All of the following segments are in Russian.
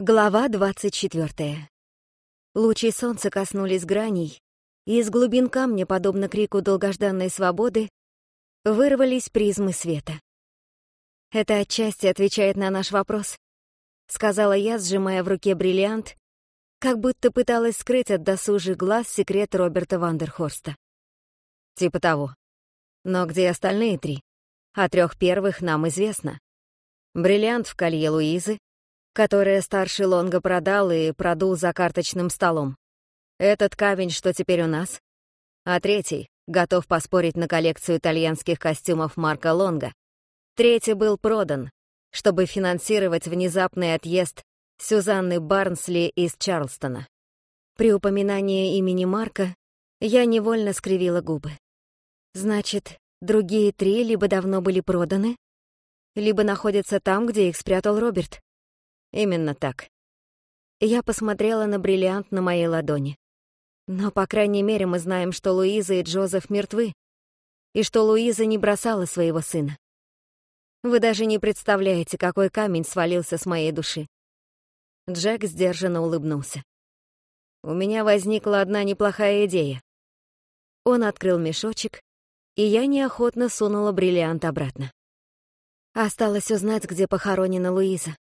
Глава 24. Лучи солнца коснулись граней, и из глубин камня, подобно крику долгожданной свободы, вырвались призмы света. «Это отчасти отвечает на наш вопрос», — сказала я, сжимая в руке бриллиант, как будто пыталась скрыть от досужих глаз секрет Роберта Вандерхорста. «Типа того. Но где остальные три? О трех первых нам известно. Бриллиант в колье Луизы, которое старший Лонго продал и продул за карточным столом. Этот камень, что теперь у нас. А третий готов поспорить на коллекцию итальянских костюмов Марка Лонга. Третий был продан, чтобы финансировать внезапный отъезд Сюзанны Барнсли из Чарлстона. При упоминании имени Марка я невольно скривила губы. Значит, другие три либо давно были проданы, либо находятся там, где их спрятал Роберт. Именно так. Я посмотрела на бриллиант на моей ладони. Но, по крайней мере, мы знаем, что Луиза и Джозеф мертвы, и что Луиза не бросала своего сына. Вы даже не представляете, какой камень свалился с моей души. Джек сдержанно улыбнулся. У меня возникла одна неплохая идея. Он открыл мешочек, и я неохотно сунула бриллиант обратно. Осталось узнать, где похоронена Луиза.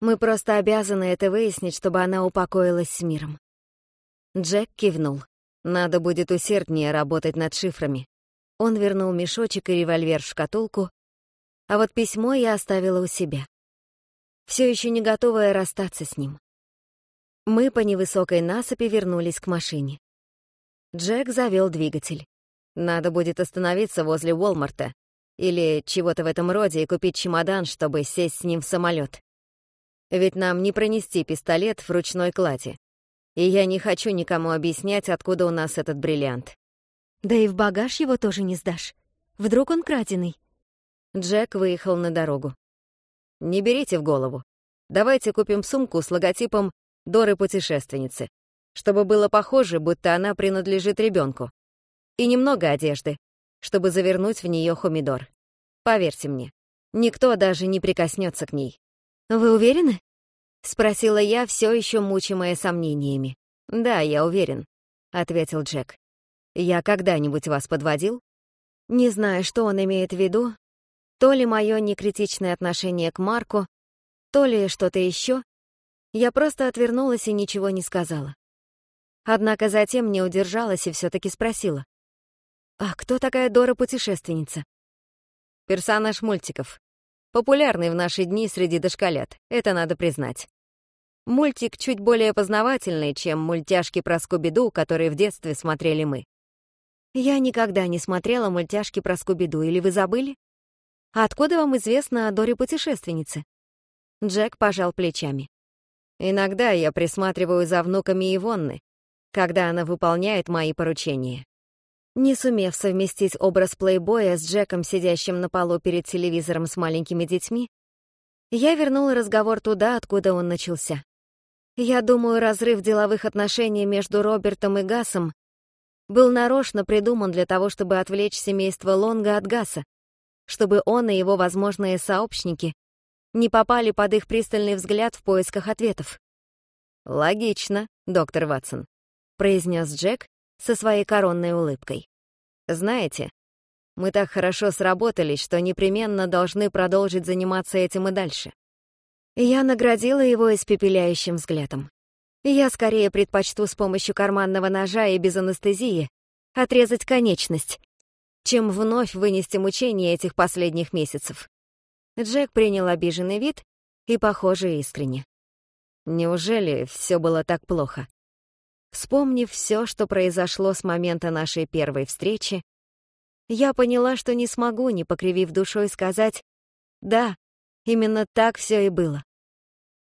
Мы просто обязаны это выяснить, чтобы она упокоилась с миром. Джек кивнул. Надо будет усерднее работать над шифрами. Он вернул мешочек и револьвер в шкатулку, а вот письмо я оставила у себя. Все еще не готовая расстаться с ним. Мы по невысокой насыпи вернулись к машине. Джек завел двигатель. Надо будет остановиться возле Уолмарта или чего-то в этом роде и купить чемодан, чтобы сесть с ним в самолет. Ведь нам не пронести пистолет в ручной клади. И я не хочу никому объяснять, откуда у нас этот бриллиант. Да и в багаж его тоже не сдашь. Вдруг он краденый. Джек выехал на дорогу. Не берите в голову. Давайте купим сумку с логотипом Доры-путешественницы, чтобы было похоже, будто она принадлежит ребенку. И немного одежды, чтобы завернуть в нее хумидор. Поверьте мне, никто даже не прикоснется к ней. «Вы уверены?» — спросила я, все еще мучимая сомнениями. «Да, я уверен», — ответил Джек. «Я когда-нибудь вас подводил?» Не знаю, что он имеет в виду, то ли мое некритичное отношение к Марку, то ли что-то еще. Я просто отвернулась и ничего не сказала. Однако затем не удержалась и все-таки спросила. «А кто такая Дора-путешественница?» «Персонаж мультиков», Популярный в наши дни среди дошколят, это надо признать. Мультик чуть более познавательный, чем мультяшки про Скуби-Ду, которые в детстве смотрели мы. Я никогда не смотрела мультяшки про Скуби-Ду, или вы забыли? А откуда вам известно о Доре-путешественнице? Джек пожал плечами. Иногда я присматриваю за внуками Ивонны, когда она выполняет мои поручения. Не сумев совместить образ плейбоя с Джеком, сидящим на полу перед телевизором с маленькими детьми, я вернула разговор туда, откуда он начался. Я думаю, разрыв деловых отношений между Робертом и Гасом был нарочно придуман для того, чтобы отвлечь семейство Лонга от Гаса, чтобы он и его возможные сообщники не попали под их пристальный взгляд в поисках ответов. «Логично, доктор Ватсон», — произнес Джек, со своей коронной улыбкой. «Знаете, мы так хорошо сработались, что непременно должны продолжить заниматься этим и дальше». Я наградила его испепеляющим взглядом. Я скорее предпочту с помощью карманного ножа и без анестезии отрезать конечность, чем вновь вынести мучения этих последних месяцев. Джек принял обиженный вид и, похоже, искренне. Неужели все было так плохо? Вспомнив все, что произошло с момента нашей первой встречи, я поняла, что не смогу, не покривив душой, сказать «Да, именно так все и было».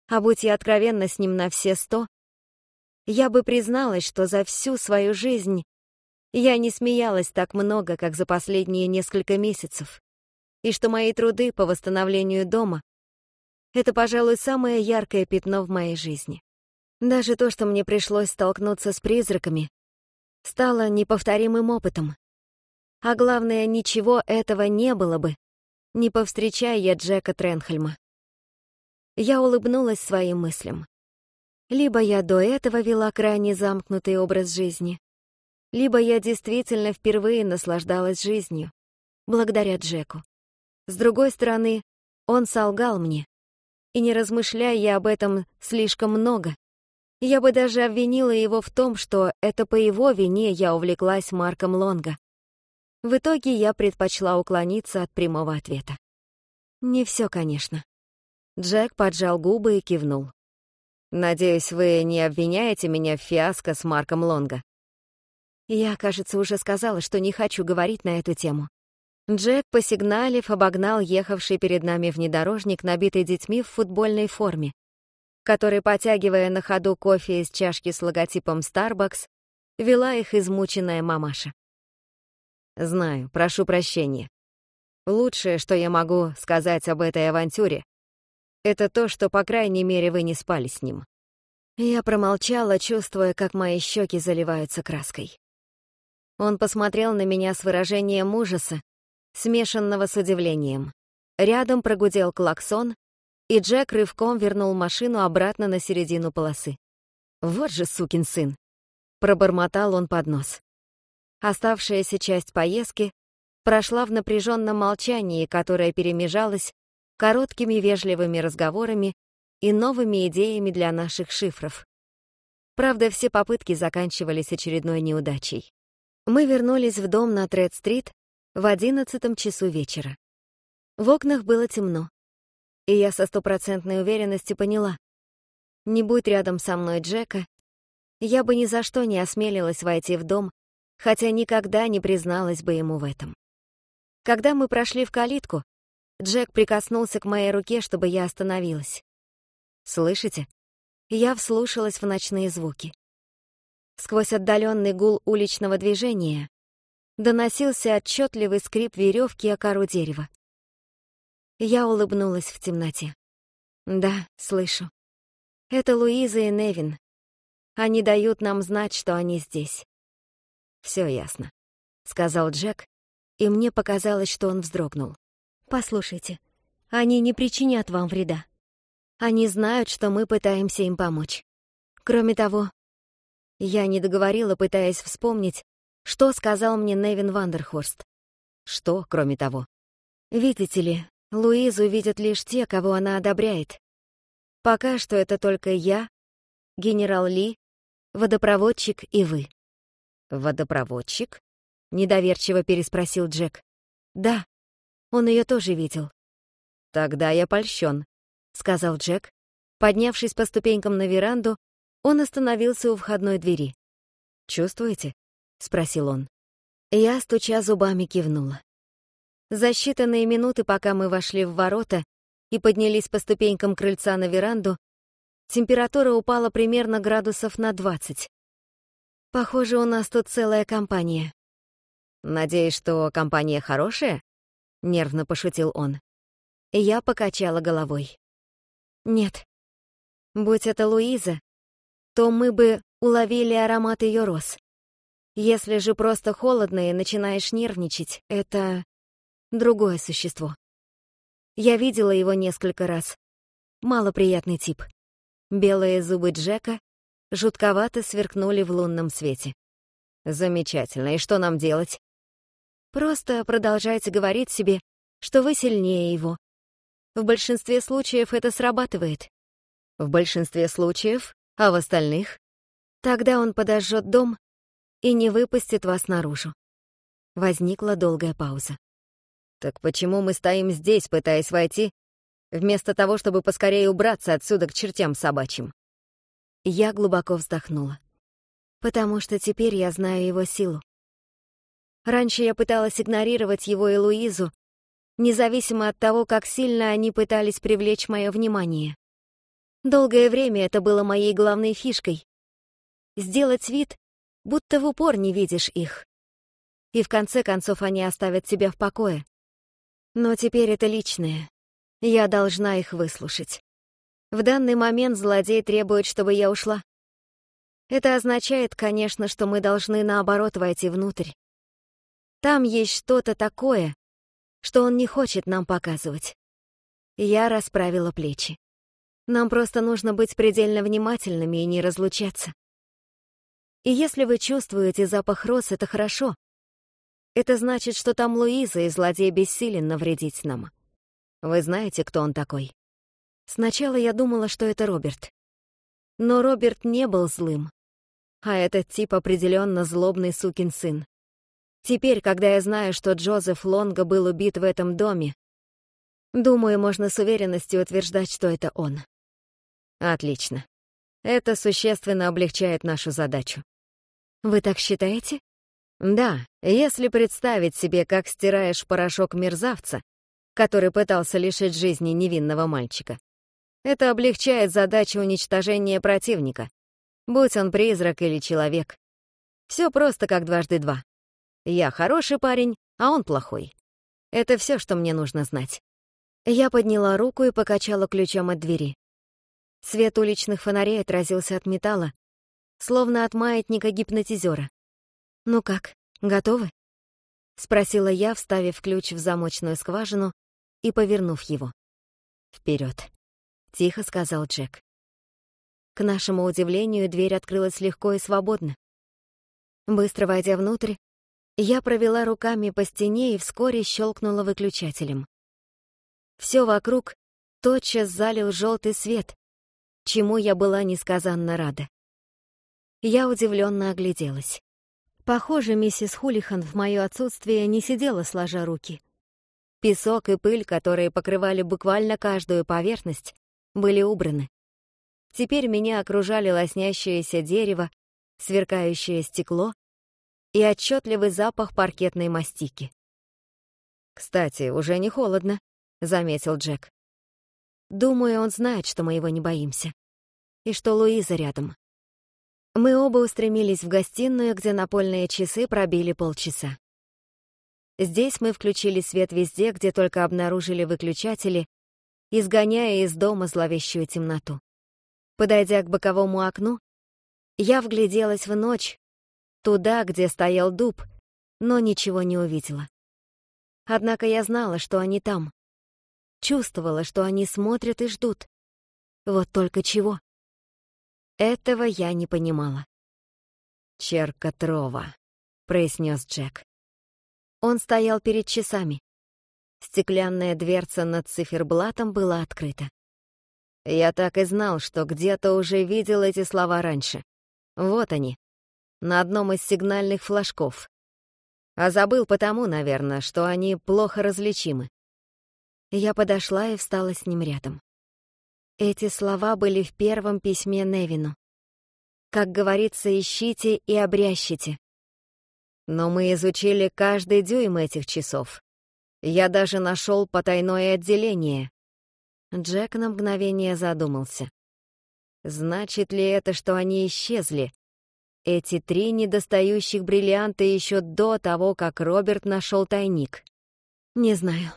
А будь я откровенна с ним на все сто, я бы призналась, что за всю свою жизнь я не смеялась так много, как за последние несколько месяцев, и что мои труды по восстановлению дома — это, пожалуй, самое яркое пятно в моей жизни. Даже то, что мне пришлось столкнуться с призраками, стало неповторимым опытом. А главное, ничего этого не было бы, не повстречая я Джека Тренхельма. Я улыбнулась своим мыслям. Либо я до этого вела крайне замкнутый образ жизни, либо я действительно впервые наслаждалась жизнью, благодаря Джеку. С другой стороны, он солгал мне, и не размышляя я об этом слишком много, я бы даже обвинила его в том, что это по его вине я увлеклась Марком Лонга. В итоге я предпочла уклониться от прямого ответа. Не все, конечно. Джек поджал губы и кивнул. «Надеюсь, вы не обвиняете меня в фиаско с Марком Лонга?» Я, кажется, уже сказала, что не хочу говорить на эту тему. Джек, посигналив, обогнал ехавший перед нами внедорожник, набитый детьми в футбольной форме, который, потягивая на ходу кофе из чашки с логотипом Starbucks, вела их измученная мамаша. «Знаю, прошу прощения. Лучшее, что я могу сказать об этой авантюре, это то, что, по крайней мере, вы не спали с ним». Я промолчала, чувствуя, как мои щеки заливаются краской. Он посмотрел на меня с выражением ужаса, смешанного с удивлением. Рядом прогудел клаксон, и Джек рывком вернул машину обратно на середину полосы. «Вот же сукин сын!» — пробормотал он под нос. Оставшаяся часть поездки прошла в напряженном молчании, которое перемежалось короткими вежливыми разговорами и новыми идеями для наших шифров. Правда, все попытки заканчивались очередной неудачей. Мы вернулись в дом на Тред-стрит в одиннадцатом часу вечера. В окнах было темно, и я со стопроцентной уверенностью поняла, не будь рядом со мной Джека, я бы ни за что не осмелилась войти в дом, хотя никогда не призналась бы ему в этом. Когда мы прошли в калитку, Джек прикоснулся к моей руке, чтобы я остановилась. «Слышите?» Я вслушалась в ночные звуки. Сквозь отдаленный гул уличного движения доносился отчетливый скрип веревки о кору дерева. Я улыбнулась в темноте. Да, слышу. Это Луиза и Невин. Они дают нам знать, что они здесь. Все ясно, сказал Джек, и мне показалось, что он вздрогнул. Послушайте, они не причинят вам вреда. Они знают, что мы пытаемся им помочь. Кроме того, я не договорила, пытаясь вспомнить, что сказал мне Невин Вандерхорст. Что, кроме того? Видите ли, Луизу видят лишь те, кого она одобряет. Пока что это только я, генерал Ли, водопроводчик и вы. Водопроводчик? Недоверчиво переспросил Джек. Да, он ее тоже видел. Тогда я польщен, сказал Джек. Поднявшись по ступенькам на веранду, он остановился у входной двери. «Чувствуете?» — спросил он. Я, стуча зубами, кивнула. За считанные минуты, пока мы вошли в ворота и поднялись по ступенькам крыльца на веранду, температура упала примерно градусов на 20. Похоже, у нас тут целая компания. «Надеюсь, что компания хорошая?» — нервно пошутил он. Я покачала головой. «Нет. Будь это Луиза, то мы бы уловили аромат ее роз. Если же просто холодно и начинаешь нервничать, это другое существо. Я видела его несколько раз. Малоприятный тип. Белые зубы Джека жутковато сверкнули в лунном свете. Замечательно. И что нам делать? Просто продолжайте говорить себе, что вы сильнее его. В большинстве случаев это срабатывает. В большинстве случаев а в остальных? Тогда он подожжет дом и не выпустит вас наружу. Возникла долгая пауза. Так почему мы стоим здесь, пытаясь войти, вместо того, чтобы поскорее убраться отсюда к чертям собачьим? Я глубоко вздохнула. Потому что теперь я знаю его силу. Раньше я пыталась игнорировать его и Луизу, независимо от того, как сильно они пытались привлечь мое внимание. Долгое время это было моей главной фишкой. Сделать вид, будто в упор не видишь их. И в конце концов они оставят тебя в покое. Но теперь это личное. Я должна их выслушать. В данный момент злодей требует, чтобы я ушла. Это означает, конечно, что мы должны наоборот войти внутрь. Там есть что-то такое, что он не хочет нам показывать. Я расправила плечи. Нам просто нужно быть предельно внимательными и не разлучаться. И если вы чувствуете запах роз, это хорошо. Это значит, что там Луиза, и злодей бессилен навредить нам. Вы знаете, кто он такой? Сначала я думала, что это Роберт. Но Роберт не был злым. А этот тип определенно злобный сукин сын. Теперь, когда я знаю, что Джозеф Лонга был убит в этом доме, думаю, можно с уверенностью утверждать, что это он. Отлично. Это существенно облегчает нашу задачу. Вы так считаете? Да, если представить себе, как стираешь порошок мерзавца, который пытался лишить жизни невинного мальчика. Это облегчает задачу уничтожения противника, будь он призрак или человек. Все просто как дважды два. Я хороший парень, а он плохой. Это все, что мне нужно знать. Я подняла руку и покачала ключом от двери. Свет уличных фонарей отразился от металла, словно от маятника гипнотизера. «Ну как, готовы?» — спросила я, вставив ключ в замочную скважину и повернув его. «Вперед», — тихо сказал Джек. К нашему удивлению, дверь открылась легко и свободно. Быстро войдя внутрь, я провела руками по стене и вскоре щелкнула выключателем. Все вокруг тотчас залил желтый свет, чему я была несказанно рада. Я удивленно огляделась. Похоже, миссис Хулихан в мое отсутствие не сидела сложа руки. Песок и пыль, которые покрывали буквально каждую поверхность, были убраны. Теперь меня окружали лоснящееся дерево, сверкающее стекло и отчетливый запах паркетной мастики. «Кстати, уже не холодно», — заметил Джек. «Думаю, он знает, что мы его не боимся. И что Луиза рядом». Мы оба устремились в гостиную, где напольные часы пробили полчаса. Здесь мы включили свет везде, где только обнаружили выключатели, изгоняя из дома зловещую темноту. Подойдя к боковому окну, я вгляделась в ночь, туда, где стоял дуб, но ничего не увидела. Однако я знала, что они там. Чувствовала, что они смотрят и ждут. Вот только чего. Этого я не понимала. «Черка Трова», — произнес Джек. Он стоял перед часами. Стеклянная дверца над циферблатом была открыта. Я так и знал, что где-то уже видел эти слова раньше. Вот они, на одном из сигнальных флажков. А забыл потому, наверное, что они плохо различимы. Я подошла и встала с ним рядом. Эти слова были в первом письме Невину. Как говорится, ищите и обрящите. Но мы изучили каждый дюйм этих часов. Я даже нашел потайное отделение. Джек на мгновение задумался. Значит ли это, что они исчезли, эти три недостающих бриллианта еще до того, как Роберт нашел тайник. Не знаю.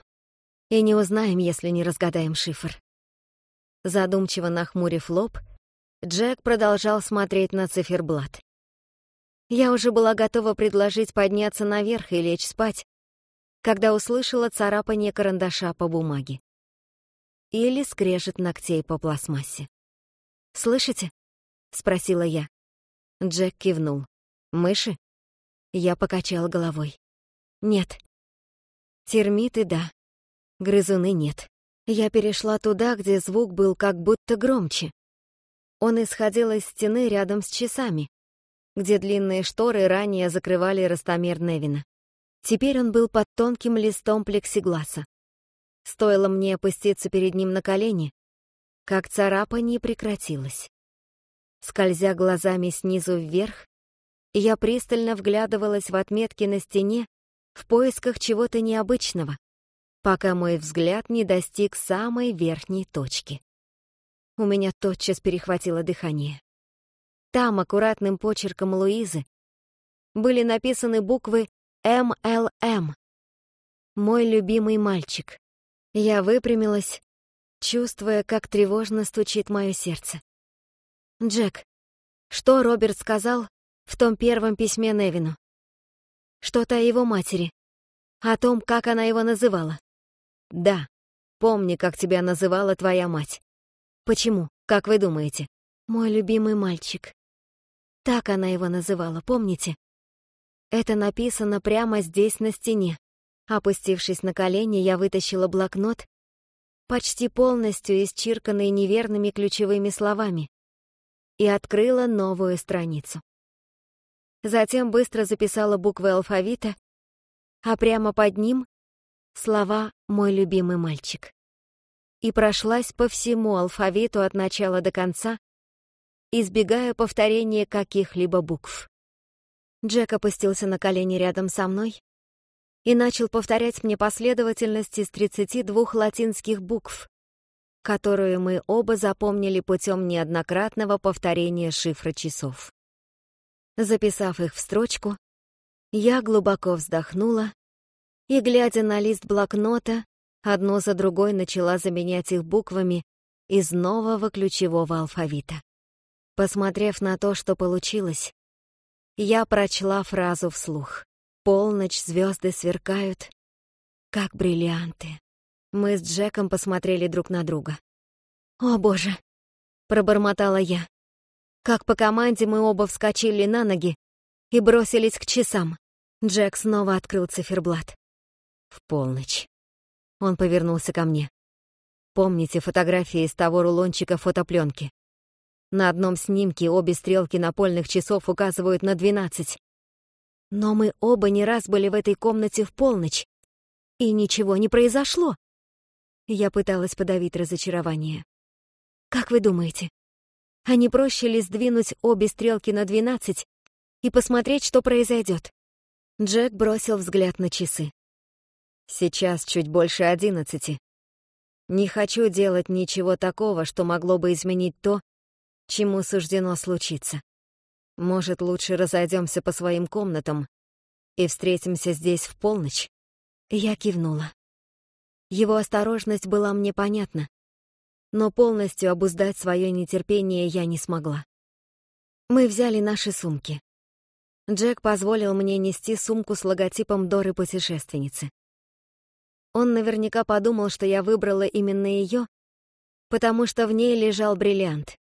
И не узнаем, если не разгадаем шифр. Задумчиво нахмурив лоб, Джек продолжал смотреть на циферблат. Я уже была готова предложить подняться наверх и лечь спать, когда услышала царапание карандаша по бумаге. Или скрежет ногтей по пластмассе. «Слышите?» — спросила я. Джек кивнул. «Мыши?» Я покачал головой. «Нет». «Термиты — да. Грызуны — нет». Я перешла туда, где звук был как будто громче. Он исходил из стены рядом с часами, где длинные шторы ранее закрывали ростомер Невина. Теперь он был под тонким листом плексигласа. Стоило мне опуститься перед ним на колени, как царапание прекратилось. Скользя глазами снизу вверх, я пристально вглядывалась в отметки на стене в поисках чего-то необычного, пока мой взгляд не достиг самой верхней точки. У меня тотчас перехватило дыхание. Там аккуратным почерком Луизы были написаны буквы МЛМ. Мой любимый мальчик. Я выпрямилась, чувствуя, как тревожно стучит мое сердце. Джек, что Роберт сказал в том первом письме Невину? Что-то о его матери, о том, как она его называла. Да, помни, как тебя называла твоя мать. Почему? Как вы думаете? Мой любимый мальчик. Так она его называла, помните? Это написано прямо здесь на стене. Опустившись на колени, я вытащила блокнот, почти полностью исчирканный неверными ключевыми словами, и открыла новую страницу. Затем быстро записала буквы алфавита, а прямо под ним — слова «мой любимый мальчик». И прошлась по всему алфавиту от начала до конца, избегая повторения каких-либо букв. Джек опустился на колени рядом со мной и начал повторять мне последовательность из 32 латинских букв, которую мы оба запомнили путем неоднократного повторения шифра часов. Записав их в строчку, я глубоко вздохнула и, глядя на лист блокнота, одну за другой начала заменять их буквами из нового ключевого алфавита. Посмотрев на то, что получилось, я прочла фразу вслух. «Полночь, звезды сверкают, как бриллианты». Мы с Джеком посмотрели друг на друга. «О, боже!» — пробормотала я. Как по команде мы оба вскочили на ноги и бросились к часам. Джек снова открыл циферблат. В полночь. Он повернулся ко мне. Помните фотографии из того рулончика фотопленки? На одном снимке обе стрелки напольных часов указывают на 12. Но мы оба не раз были в этой комнате в полночь, и ничего не произошло. Я пыталась подавить разочарование. Как вы думаете, а не проще ли сдвинуть обе стрелки на 12 и посмотреть, что произойдет? Джек бросил взгляд на часы. Сейчас чуть больше одиннадцати. Не хочу делать ничего такого, что могло бы изменить то, чему суждено случиться. Может, лучше разойдемся по своим комнатам и встретимся здесь в полночь?» Я кивнула. Его осторожность была мне понятна, но полностью обуздать свое нетерпение я не смогла. Мы взяли наши сумки. Джек позволил мне нести сумку с логотипом Доры-путешественницы. Он наверняка подумал, что я выбрала именно ее, потому что в ней лежал бриллиант.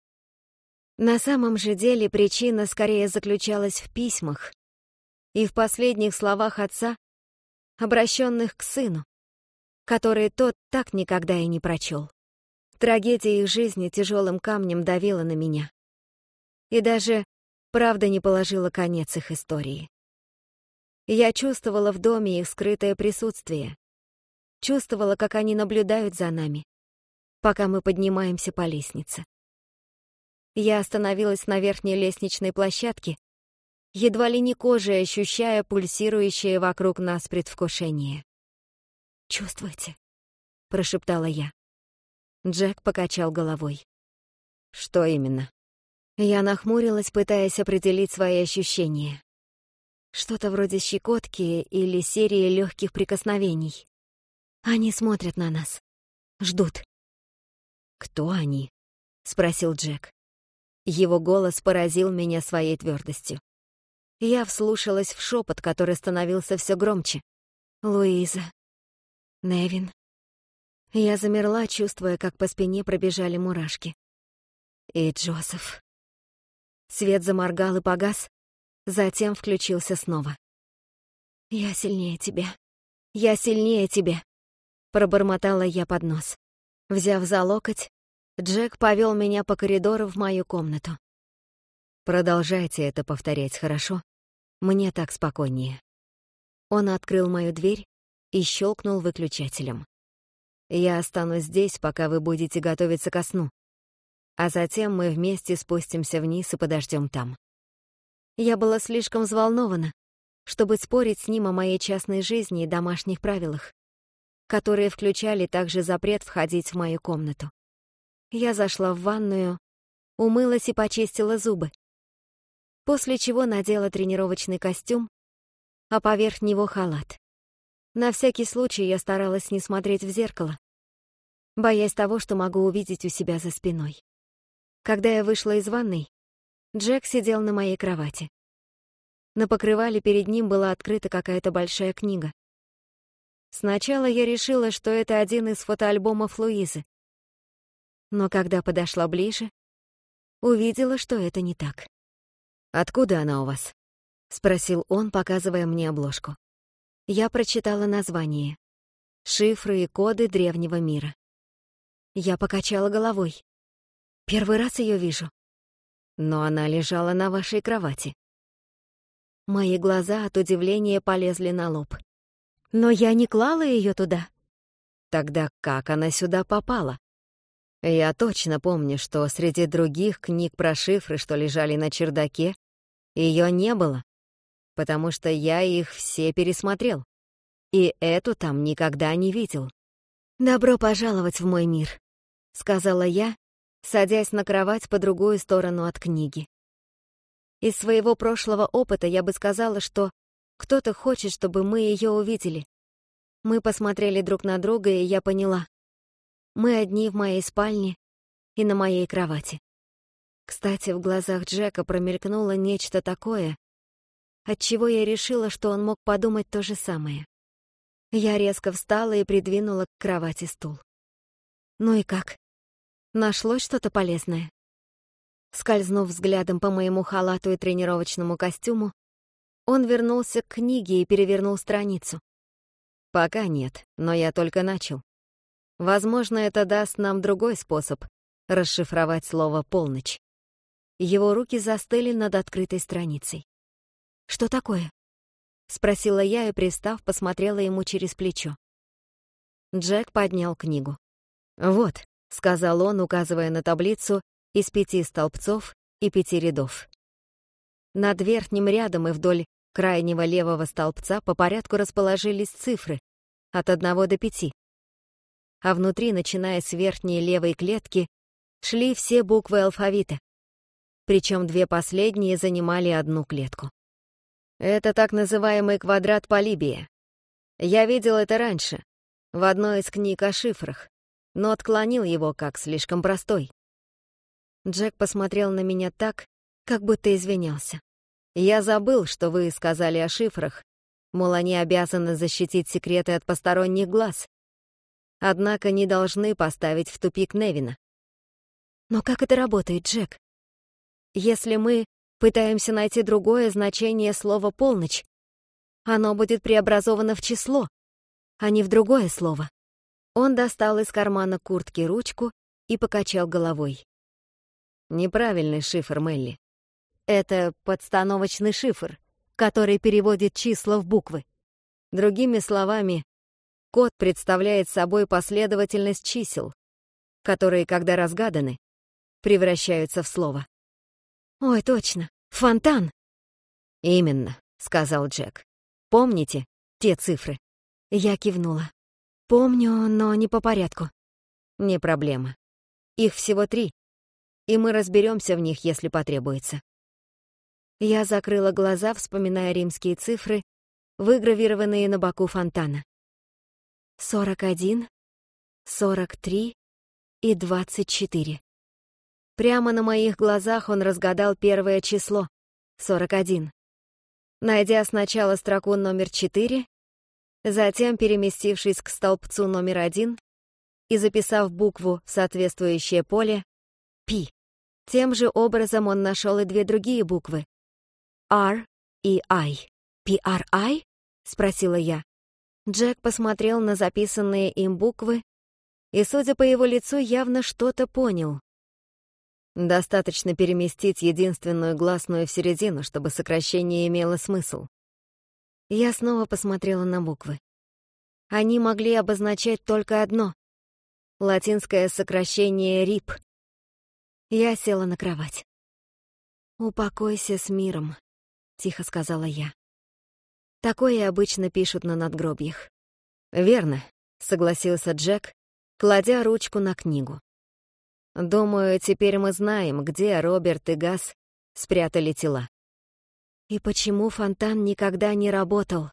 На самом же деле причина скорее заключалась в письмах и в последних словах отца, обращенных к сыну, которые тот так никогда и не прочел. Трагедия их жизни тяжелым камнем давила на меня. И даже правда не положила конец их истории. Я чувствовала в доме их скрытое присутствие, чувствовала, как они наблюдают за нами, пока мы поднимаемся по лестнице. Я остановилась на верхней лестничной площадке, едва ли не кожей ощущая пульсирующее вокруг нас предвкушение. «Чувствуете?» — прошептала я. Джек покачал головой. «Что именно?» Я нахмурилась, пытаясь определить свои ощущения. Что-то вроде щекотки или серии легких прикосновений. Они смотрят на нас. Ждут. «Кто они?» — спросил Джек. Его голос поразил меня своей твердостью. Я вслушалась в шепот, который становился все громче. «Луиза. Невин». Я замерла, чувствуя, как по спине пробежали мурашки. И Джозеф. Свет заморгал и погас, затем включился снова. «Я сильнее тебя. Я сильнее тебя», — пробормотала я под нос. Взяв за локоть, Джек повел меня по коридору в мою комнату. Продолжайте это повторять, хорошо? Мне так спокойнее. Он открыл мою дверь и щелкнул выключателем. Я останусь здесь, пока вы будете готовиться ко сну. А затем мы вместе спустимся вниз и подождем там. Я была слишком взволнована, чтобы спорить с ним о моей частной жизни и домашних правилах, которые включали также запрет входить в мою комнату. Я зашла в ванную, умылась и почистила зубы. После чего надела тренировочный костюм, а поверх него халат. На всякий случай я старалась не смотреть в зеркало, боясь того, что могу увидеть у себя за спиной. Когда я вышла из ванной, Джек сидел на моей кровати. На покрывале перед ним была открыта какая-то большая книга. Сначала я решила, что это один из фотоальбомов Луизы, Но когда подошла ближе, увидела, что это не так. «Откуда она у вас?» — спросил он, показывая мне обложку. Я прочитала название. «Шифры и коды древнего мира». Я покачала головой. Первый раз ее вижу. Но она лежала на вашей кровати. Мои глаза от удивления полезли на лоб. Но я не клала ее туда. Тогда как она сюда попала? Я точно помню, что среди других книг про шифры, что лежали на чердаке, ее не было, потому что я их все пересмотрел. И эту там никогда не видел. «Добро пожаловать в мой мир», — сказала я, садясь на кровать по другую сторону от книги. Из своего прошлого опыта я бы сказала, что кто-то хочет, чтобы мы ее увидели. Мы посмотрели друг на друга, и я поняла. Мы одни в моей спальне и на моей кровати. Кстати, в глазах Джека промелькнуло нечто такое, от чего я решила, что он мог подумать то же самое. Я резко встала и придвинула к кровати стул. «Ну и как? Нашлось что-то полезное?» Скользнув взглядом по моему халату и тренировочному костюму, он вернулся к книге и перевернул страницу. «Пока нет, но я только начал. Возможно, это даст нам другой способ расшифровать слово «полночь». Его руки застыли над открытой страницей. «Что такое?» — спросила я и, пристав, посмотрела ему через плечо. Джек поднял книгу. «Вот», — сказал он, указывая на таблицу из пяти столбцов и пяти рядов. Над верхним рядом и вдоль крайнего левого столбца по порядку расположились цифры от одного до пяти а внутри, начиная с верхней левой клетки, шли все буквы алфавита. Причем две последние занимали одну клетку. Это так называемый квадрат Полибия. Я видел это раньше, в одной из книг о шифрах, но отклонил его как слишком простой. Джек посмотрел на меня так, как будто извинялся. Я забыл, что вы сказали о шифрах, мол, они обязаны защитить секреты от посторонних глаз однако не должны поставить в тупик Невина. Но как это работает, Джек? Если мы пытаемся найти другое значение слова «полночь», оно будет преобразовано в число, а не в другое слово. Он достал из кармана куртки ручку и покачал головой. Неправильный шифр, Мелли. Это подстановочный шифр, который переводит числа в буквы. Другими словами, Код представляет собой последовательность чисел, которые, когда разгаданы, превращаются в слово. «Ой, точно! Фонтан!» «Именно», — сказал Джек. «Помните те цифры?» Я кивнула. «Помню, но не по порядку». «Не проблема. Их всего три, и мы разберемся в них, если потребуется». Я закрыла глаза, вспоминая римские цифры, выгравированные на боку фонтана. Сорок один, сорок три и двадцать четыре. Прямо на моих глазах он разгадал первое число — сорок один. Найдя сначала строку номер четыре, затем переместившись к столбцу номер один и записав букву в соответствующее поле «Пи». Тем же образом он нашел и две другие буквы — «R» и «I». «P-R-I?» — спросила я. Джек посмотрел на записанные им буквы и, судя по его лицу, явно что-то понял. Достаточно переместить единственную гласную в середину, чтобы сокращение имело смысл. Я снова посмотрела на буквы. Они могли обозначать только одно — латинское сокращение «рип». Я села на кровать. «Упокойся с миром», — тихо сказала я. Такое обычно пишут на надгробьях. «Верно», — согласился Джек, кладя ручку на книгу. «Думаю, теперь мы знаем, где Роберт и Газ спрятали тела». И почему фонтан никогда не работал?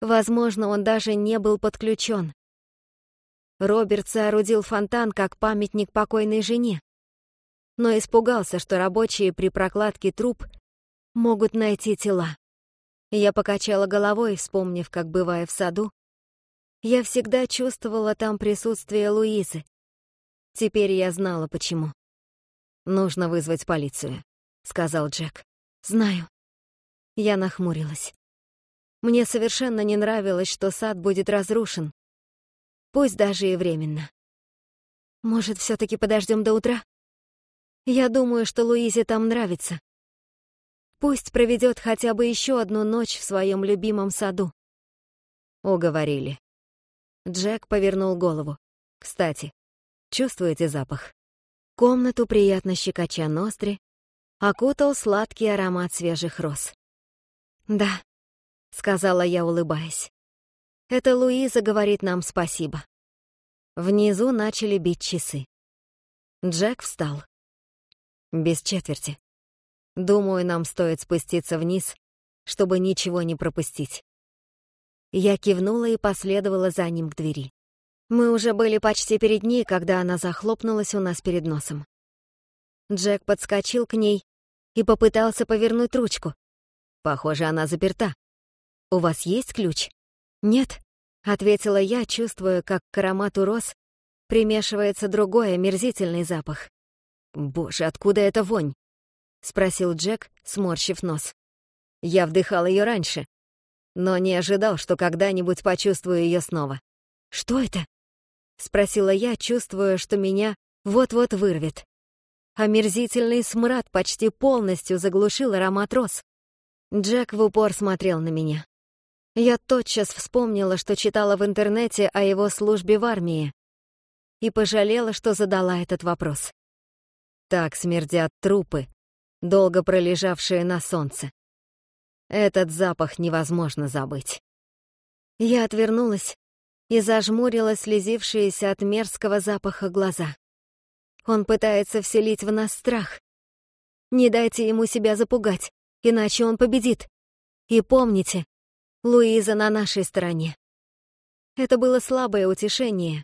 Возможно, он даже не был подключен. Роберт соорудил фонтан как памятник покойной жене, но испугался, что рабочие при прокладке труб могут найти тела. Я покачала головой, вспомнив, как бывая в саду. Я всегда чувствовала там присутствие Луизы. Теперь я знала, почему. «Нужно вызвать полицию», — сказал Джек. «Знаю». Я нахмурилась. Мне совершенно не нравилось, что сад будет разрушен. Пусть даже и временно. Может, все таки подождем до утра? Я думаю, что Луизе там нравится. Пусть проведет хотя бы еще одну ночь в своем любимом саду. Уговорили. Джек повернул голову. Кстати, чувствуете запах? Комнату приятно щекоча ноздри, окутал сладкий аромат свежих роз. «Да», — сказала я, улыбаясь. «Это Луиза говорит нам спасибо». Внизу начали бить часы. Джек встал. Без четверти. Думаю, нам стоит спуститься вниз, чтобы ничего не пропустить. Я кивнула и последовала за ним к двери. Мы уже были почти перед ней, когда она захлопнулась у нас перед носом. Джек подскочил к ней и попытался повернуть ручку. Похоже, она заперта. «У вас есть ключ?» «Нет», — ответила я, чувствуя, как к аромату роз примешивается другой омерзительный запах. «Боже, откуда эта вонь?» — спросил Джек, сморщив нос. «Я вдыхал ее раньше, но не ожидал, что когда-нибудь почувствую ее снова». «Что это?» — спросила я, чувствуя, что меня вот-вот вырвет. Омерзительный смрад почти полностью заглушил аромат роз. Джек в упор смотрел на меня. Я тотчас вспомнила, что читала в интернете о его службе в армии, и пожалела, что задала этот вопрос. Так смердят трупы, долго пролежавшие на солнце. Этот запах невозможно забыть. Я отвернулась и зажмурила слезившиеся от мерзкого запаха глаза. Он пытается вселить в нас страх. Не дайте ему себя запугать, иначе он победит. И помните, Луиза на нашей стороне. Это было слабое утешение,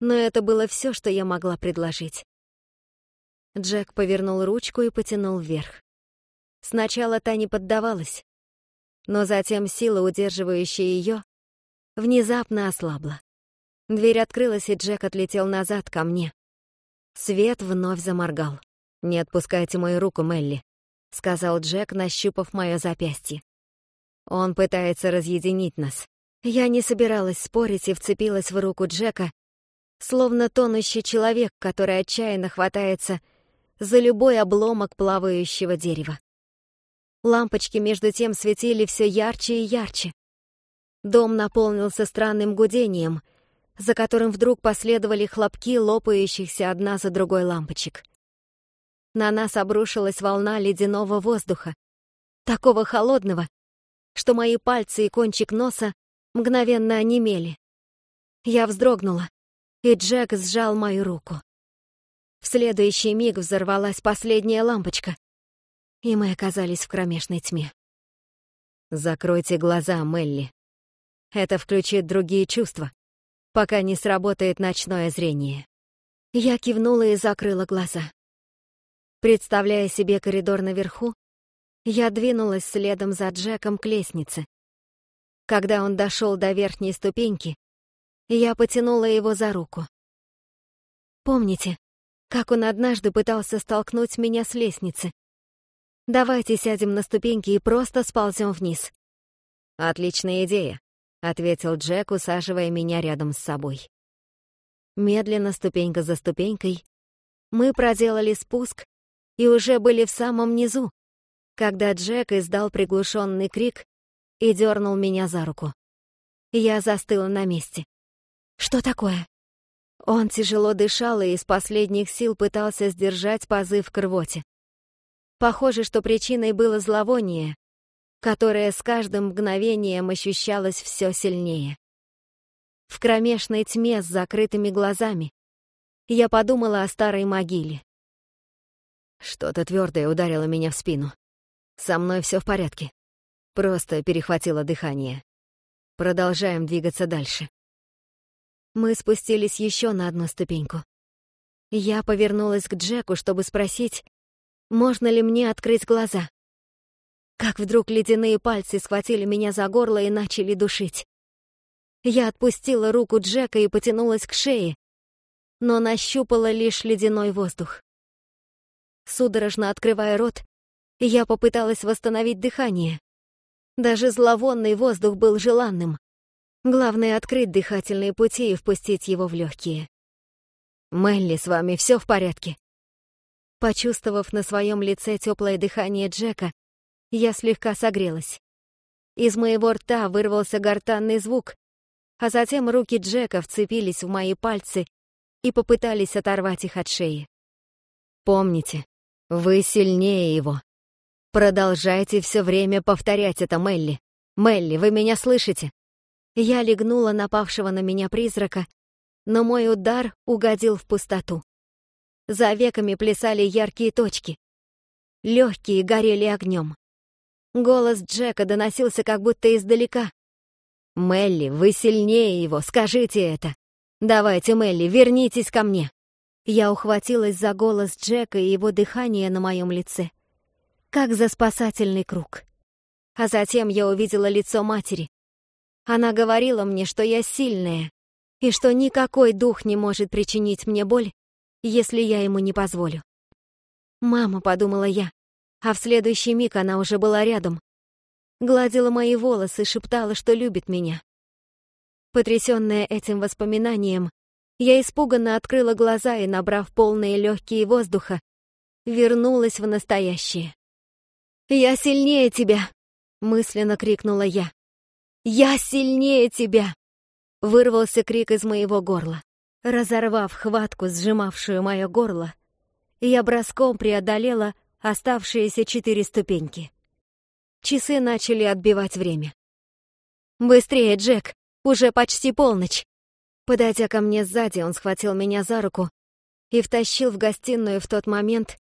но это было все, что я могла предложить. Джек повернул ручку и потянул вверх. Сначала та не поддавалась, но затем сила, удерживающая ее, внезапно ослабла. Дверь открылась, и Джек отлетел назад ко мне. Свет вновь заморгал. «Не отпускайте мою руку, Мелли», — сказал Джек, нащупав мое запястье. «Он пытается разъединить нас». Я не собиралась спорить и вцепилась в руку Джека, словно тонущий человек, который отчаянно хватается за любой обломок плавающего дерева. Лампочки между тем светили все ярче и ярче. Дом наполнился странным гудением, за которым вдруг последовали хлопки лопающихся одна за другой лампочек. На нас обрушилась волна ледяного воздуха, такого холодного, что мои пальцы и кончик носа мгновенно онемели. Я вздрогнула, и Джек сжал мою руку. В следующий миг взорвалась последняя лампочка, и мы оказались в кромешной тьме. «Закройте глаза, Мелли», это включит другие чувства, пока не сработает ночное зрение. Я кивнула и закрыла глаза. Представляя себе коридор наверху, я двинулась следом за Джеком к лестнице. Когда он дошел до верхней ступеньки, я потянула его за руку. Помните, как он однажды пытался столкнуть меня с лестницы? Давайте сядем на ступеньки и просто сползем вниз. Отличная идея ответил Джек, усаживая меня рядом с собой. Медленно, ступенька за ступенькой, мы проделали спуск и уже были в самом низу, когда Джек издал приглушенный крик и дернул меня за руку. Я застыла на месте. «Что такое?» Он тяжело дышал и из последних сил пытался сдержать позыв к рвоте. Похоже, что причиной было зловоние, которое с каждым мгновением ощущалось все сильнее. В кромешной тьме с закрытыми глазами я подумала о старой могиле. Что-то твердое ударило меня в спину. Со мной все в порядке. Просто перехватило дыхание. Продолжаем двигаться дальше. Мы спустились еще на одну ступеньку. Я повернулась к Джеку, чтобы спросить, можно ли мне открыть глаза как вдруг ледяные пальцы схватили меня за горло и начали душить. Я отпустила руку Джека и потянулась к шее, но нащупала лишь ледяной воздух. Судорожно открывая рот, я попыталась восстановить дыхание. Даже зловонный воздух был желанным. Главное — открыть дыхательные пути и впустить его в легкие. «Мелли, с вами все в порядке?» Почувствовав на своем лице теплое дыхание Джека, я слегка согрелась. Из моего рта вырвался гортанный звук, а затем руки Джека вцепились в мои пальцы и попытались оторвать их от шеи. «Помните, вы сильнее его. Продолжайте все время повторять это, Мелли. Мелли, вы меня слышите?» Я легнула напавшего на меня призрака, но мой удар угодил в пустоту. За веками плясали яркие точки. Легкие горели огнем. Голос Джека доносился как будто издалека. «Мелли, вы сильнее его, скажите это! Давайте, Мелли, вернитесь ко мне!» Я ухватилась за голос Джека и его дыхание на моем лице, как за спасательный круг. А затем я увидела лицо матери. Она говорила мне, что я сильная, и что никакой дух не может причинить мне боль, если я ему не позволю. «Мама», — подумала я, а в следующий миг она уже была рядом. Гладила мои волосы, шептала, что любит меня. Потрясённая этим воспоминанием, я испуганно открыла глаза и, набрав полные легкие воздуха, вернулась в настоящее. «Я сильнее тебя!» — мысленно крикнула я. «Я сильнее тебя!» — вырвался крик из моего горла. Разорвав хватку, сжимавшую мое горло, я броском преодолела оставшиеся четыре ступеньки. Часы начали отбивать время. «Быстрее, Джек! Уже почти полночь!» Подойдя ко мне сзади, он схватил меня за руку и втащил в гостиную в тот момент,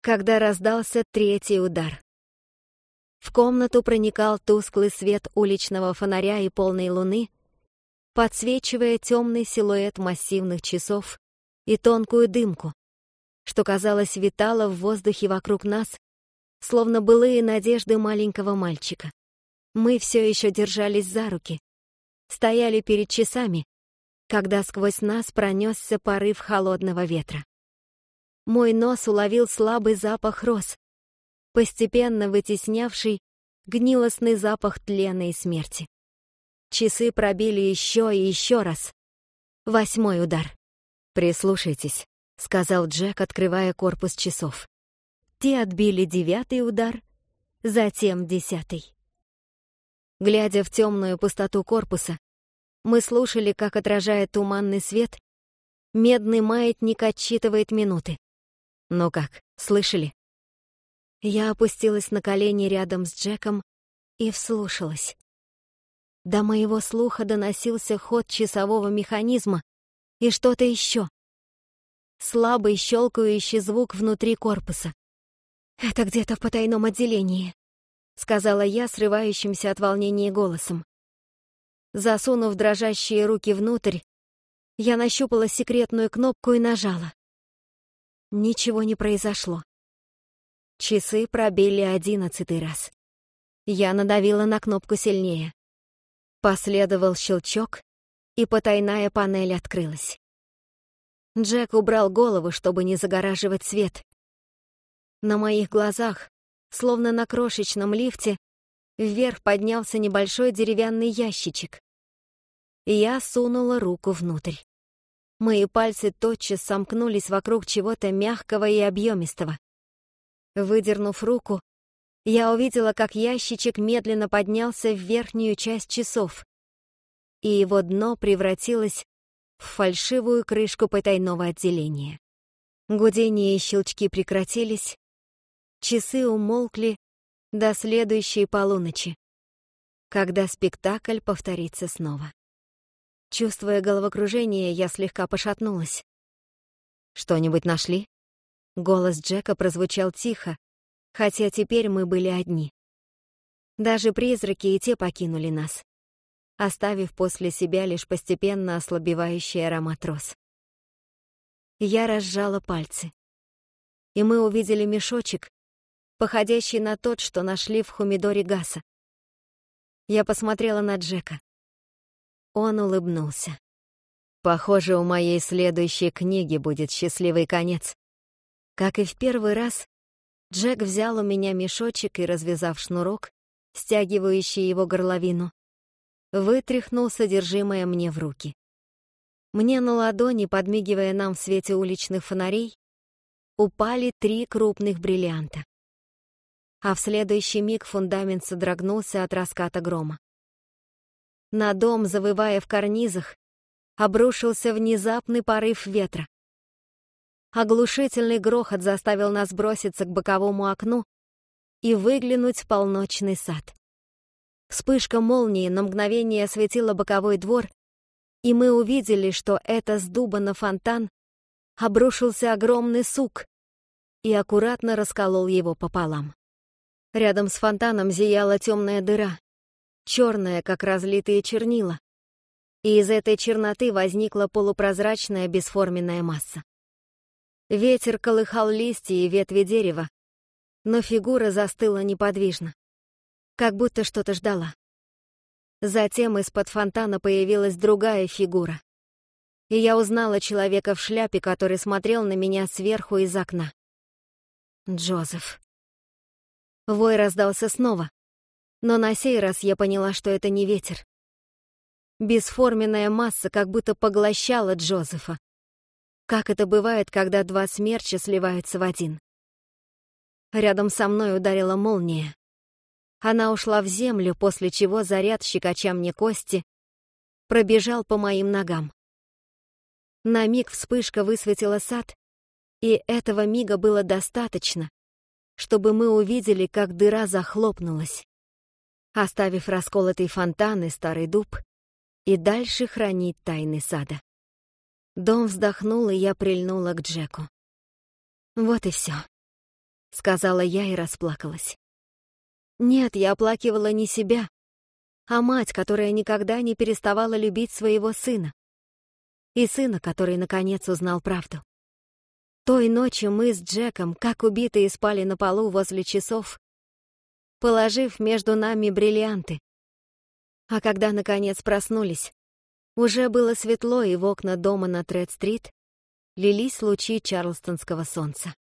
когда раздался третий удар. В комнату проникал тусклый свет уличного фонаря и полной луны, подсвечивая темный силуэт массивных часов и тонкую дымку, что, казалось, витало в воздухе вокруг нас, словно былые надежды маленького мальчика. Мы все еще держались за руки, стояли перед часами, когда сквозь нас пронесся порыв холодного ветра. Мой нос уловил слабый запах роз, постепенно вытеснявший гнилостный запах тлена и смерти. Часы пробили еще и еще раз. Восьмой удар. Прислушайтесь. — сказал Джек, открывая корпус часов. Те отбили девятый удар, затем десятый. Глядя в темную пустоту корпуса, мы слушали, как, отражая туманный свет, медный маятник отсчитывает минуты. Ну как, слышали? Я опустилась на колени рядом с Джеком и вслушалась. До моего слуха доносился ход часового механизма и что-то еще слабый щелкающий звук внутри корпуса. «Это где-то в потайном отделении», — сказала я срывающимся от волнения голосом. Засунув дрожащие руки внутрь, я нащупала секретную кнопку и нажала. Ничего не произошло. Часы пробили одиннадцатый раз. Я надавила на кнопку сильнее. Последовал щелчок, и потайная панель открылась. Джек убрал голову, чтобы не загораживать свет. На моих глазах, словно на крошечном лифте, вверх поднялся небольшой деревянный ящичек. Я сунула руку внутрь. Мои пальцы тотчас сомкнулись вокруг чего-то мягкого и объемистого. Выдернув руку, я увидела, как ящичек медленно поднялся в верхнюю часть часов, и его дно превратилось в фальшивую крышку потайного отделения. Гудение и щелчки прекратились, часы умолкли до следующей полуночи, когда спектакль повторится снова. Чувствуя головокружение, я слегка пошатнулась. «Что-нибудь нашли?» Голос Джека прозвучал тихо, хотя теперь мы были одни. Даже призраки и те покинули нас оставив после себя лишь постепенно ослабевающий аромат роз. Я разжала пальцы, и мы увидели мешочек, походящий на тот, что нашли в хумидоре Гаса. Я посмотрела на Джека. Он улыбнулся. Похоже, у моей следующей книги будет счастливый конец. Как и в первый раз, Джек взял у меня мешочек и, развязав шнурок, стягивающий его горловину, вытряхнул содержимое мне в руки. Мне на ладони, подмигивая нам в свете уличных фонарей, упали три крупных бриллианта. А в следующий миг фундамент содрогнулся от раската грома. На дом, завывая в карнизах, обрушился внезапный порыв ветра. Оглушительный грохот заставил нас броситься к боковому окну и выглянуть в полночный сад. Вспышка молнии на мгновение осветила боковой двор, и мы увидели, что это с дуба на фонтан обрушился огромный сук и аккуратно расколол его пополам. Рядом с фонтаном зияла темная дыра, черная, как разлитые чернила, и из этой черноты возникла полупрозрачная бесформенная масса. Ветер колыхал листья и ветви дерева, но фигура застыла неподвижно, как будто что-то ждала. Затем из-под фонтана появилась другая фигура, и я узнала человека в шляпе, который смотрел на меня сверху из окна. Джозеф. Вой раздался снова, но на сей раз я поняла, что это не ветер. Бесформенная масса как будто поглощала Джозефа. Как это бывает, когда два смерча сливаются в один. Рядом со мной ударила молния. Она ушла в землю, после чего заряд, щекоча мне кости, пробежал по моим ногам. На миг вспышка высветила сад, и этого мига было достаточно, чтобы мы увидели, как дыра захлопнулась, оставив расколотый фонтан и старый дуб, и дальше хранить тайны сада. Дом вздохнул, и я прильнула к Джеку. «Вот и все», — сказала я и расплакалась. Нет, я оплакивала не себя, а мать, которая никогда не переставала любить своего сына. И сына, который наконец узнал правду. Той ночью мы с Джеком, как убитые, спали на полу возле часов, положив между нами бриллианты. А когда, наконец, проснулись, уже было светло, и в окна дома на Тред-стрит лились лучи чарлстонского солнца.